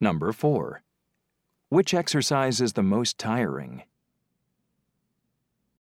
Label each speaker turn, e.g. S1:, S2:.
S1: Number 4. Which exercise is the most tiring?